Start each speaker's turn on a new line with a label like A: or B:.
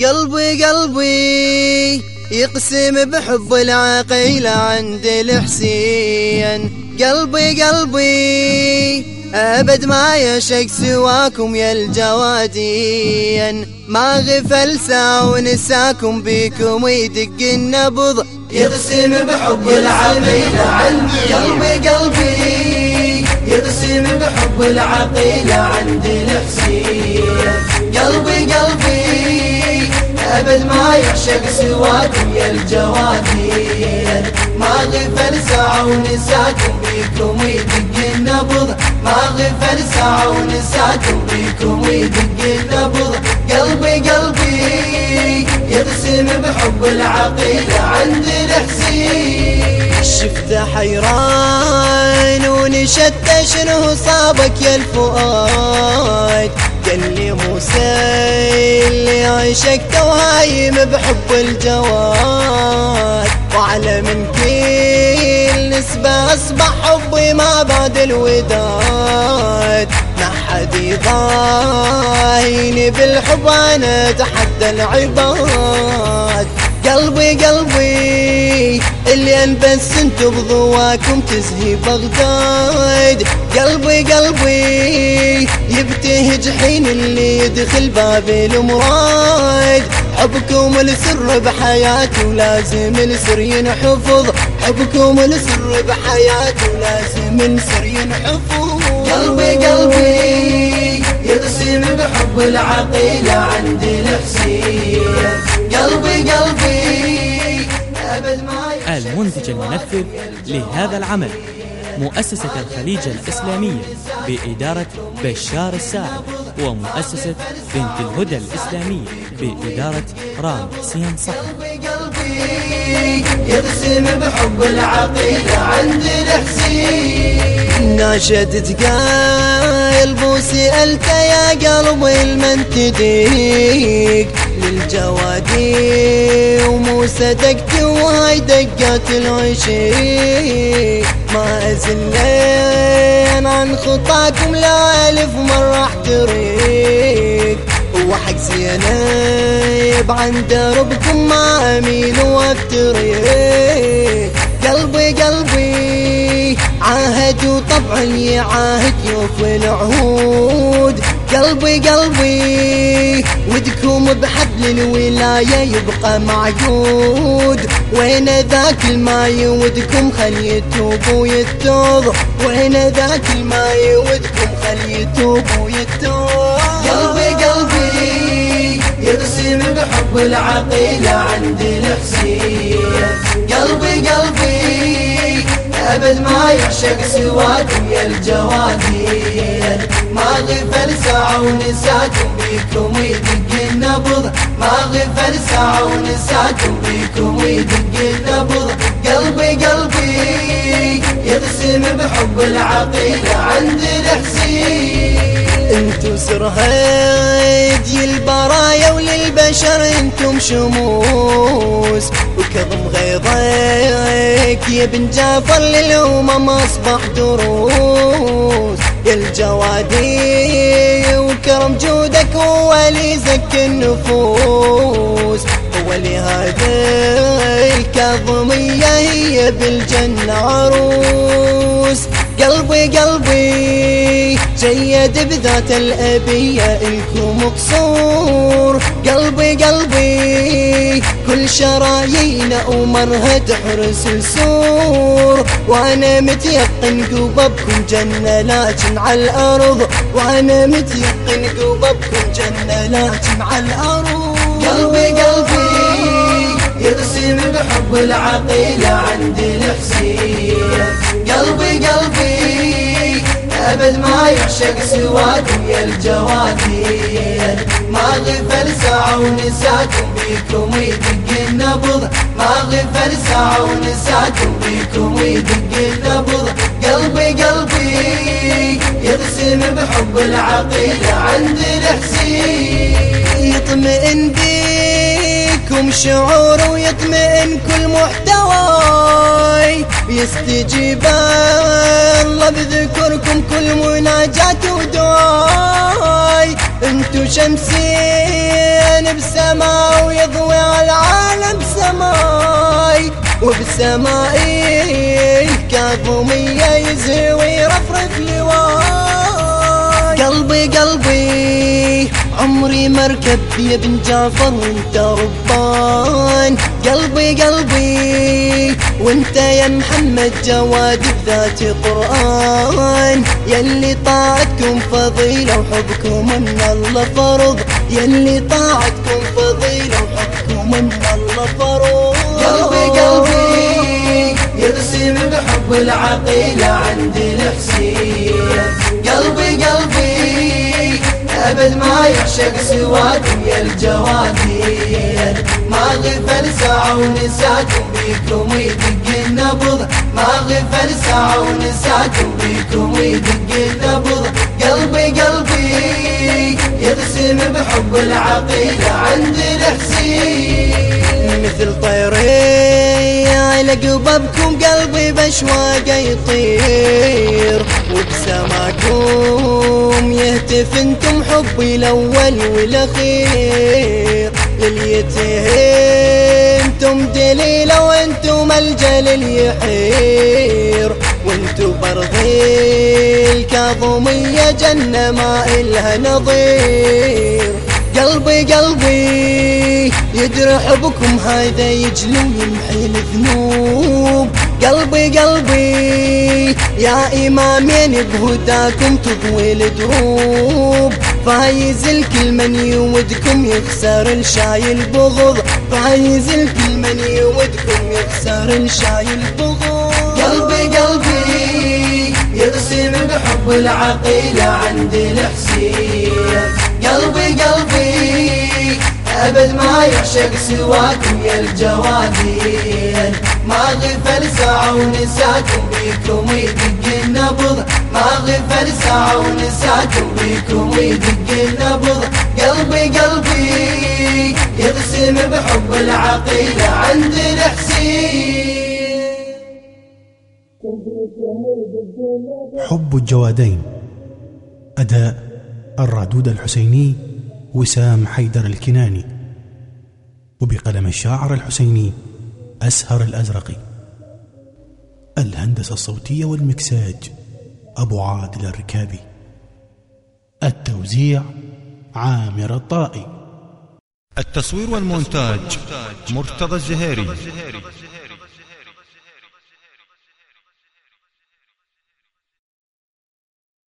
A: قلبي قلبي يقسم بحب العقيلة عند الحسين. قلبي قلبي أبد ما يشك سواكم يا الجوادين. ما غفل ساعة ونساكم بيكم يدق النبض.
B: يقسم بحب العقيلة عند قلبي قلبي بحب العقيلة عند الحسين قلبي قلبي أبد ما يعشق سواكم يا الجوادين ما غفل ساعة ونساكم بيكم يدق النبض ما غفل ساعة ونساكم بيكم يدق النبض قلبي قلبي يرسم بحب العقيدة عند الحسين
A: شفت حيران ونشت شنو صابك يا الفؤاد؟ قال لي موسى اللي عشقته وهايم بحب الجواد. وعلى من كل نسبة أصبح حبي ما بعد الوداد. ما حد يضاهيني بالحب أنا أتحدى العباد. قلبي قلبي اللي بس انتو بضواكم تزهي بغداد. قلبي قلبي يبتهج حين اللي يدخل باب المراد حبكم السر بحياتي ولازم السر ينحفظ. حبكم السر بحياتي ولازم السر ينحفظ.
B: قلبي قلبي يرسم بحب العقيلة عند الحسين قلبي قلبي. أبد ما
C: المنتج المنفذ لهذا العمل مؤسسة الخليج الإسلامية بإدارة بشار الساعد ومؤسسة بنت الهدى الإسلامية بإدارة رام حسين صقر
B: قلبي يرسم بحب العقيدة عند الحسين.
A: ناشدت قلب وسألت يا قلبي المن تديك للجوادي وموسى دقت وهاي دقات العشيق ما أزلين عن خطاكم لا ألف مرة احتريك وحق زينب عن دربكم ما أميل وافتريك قلبي قلبي عاهد وطبعا يعاهد يوفي العهود. قلبي قلبي ودكم بحبل الولاية يبقى معقود وين ذاك الماي ودكم خل يتوب ويتوب. وين ذاك الماي ودكم خل يتوب ويتوب.
B: قلبي قلبي يرسم بحب العقيلة عند الحسين قلبي قلبي أبد ما يعشق سواكم يا الجوادين ما غفل ساعة ونساكم بيكم يدق النبض ما غفل ساعة ونساكم بيكم يدق النبض قلبي قلبي يرسم بحب العقيلة عند الحسين
A: انتو سرهاج البرايا وللبشر أنتم شموس وكظم غيظك يا بن جعفر للأمم أصبح دروس. يا الجوادي وكرم جودك هو اللي زكي النفوس. هو لهذا الكاظمية هي بالجنة عروس. قلبي قلبي جيد بذات الأبية إلكم قصور قلبي قلبي كل شرايينا ومرها تحرس السور وأنا متيقن قببكم جنة لكن على الأرض. وأنا متيقن قببكم جنة لكن على الأرض.
B: قلبي قلبي يرسم بحب العقيلة عند الحسين قلبي قلبي أبد ما يعشق سواكم يا الجوادين ما غفل ساعة ونساكم بيكم يدق النبض. ما غفل ساعة ونساكم بيكم يدق النبض. قلبي قلبي يرسم بحب العقيلة عند الحسين
A: يطمئن بيكم شعور ويطمئن كل محتواي يستجيب الله بذكركم كل مناجاة ودعاء. شمسين بسماء ويضوي على العالم سماي وبسمائي الكاظمية يزهوي رفرف لواي قلبي قلبي عمري مركب يا بن جعفر وانت ربان. قلبي قلبي وانت يا محمد جواد بذات قرآن يلي طاعتكم فضيلة وحبكم من الله فرض. يلي طاعتكم فضيلة وحبكم من الله فرض.
B: قلبي قلبي يرسم بحب العقيلة عند الحسين أبد ما يعشق سواكم يا الجوادين ما غفل ساعة ونساكم بيكم يدق النبض. ما غفل ساعة ونساكم بيكم يدق النبض. قلبي قلبي يرسم بحب العقيلة عند الحسين
A: مثل طيري على قببكم قلبي بشواقه يطير. وبسماكم يهتف أنتم حبي الأول والأخير. لليتيم دليله وأنتم الجليل يحير. وأنتم برضي الكاظمية جنة ما إلها نظير. قلبي قلبي يدرح بكم هذا يجلو يمحي الذنوب. قلبي قلبي يا إمامين بهداكم تضوي الدروب. فايز الكل من يودكم يخسر الشايل بغض. فايز الكل من يودكم يخسر الشايل بغض.
B: قلبي قلبي يرسم بحب العقيلة عند الحسين. قلبي قلبي أبد ما يعشق سواكم يا الجوادين ما غفل ساعة ونساكم بيكم يدق النبض. ما غفل ساعة ونساكم بيكم يدق النبض. قلبي قلبي يرسم بحب العقيلة عند الحسين.
D: حب الجوادين أداء الرادود الحسيني وسام حيدر الكناني وبقلم الشاعر الحسيني أسهر الأزرقي الهندسة الصوتية والمكساج أبو عادل الركابي. التوزيع عامر الطائي.
E: التصوير والمونتاج مرتضى الزهيري.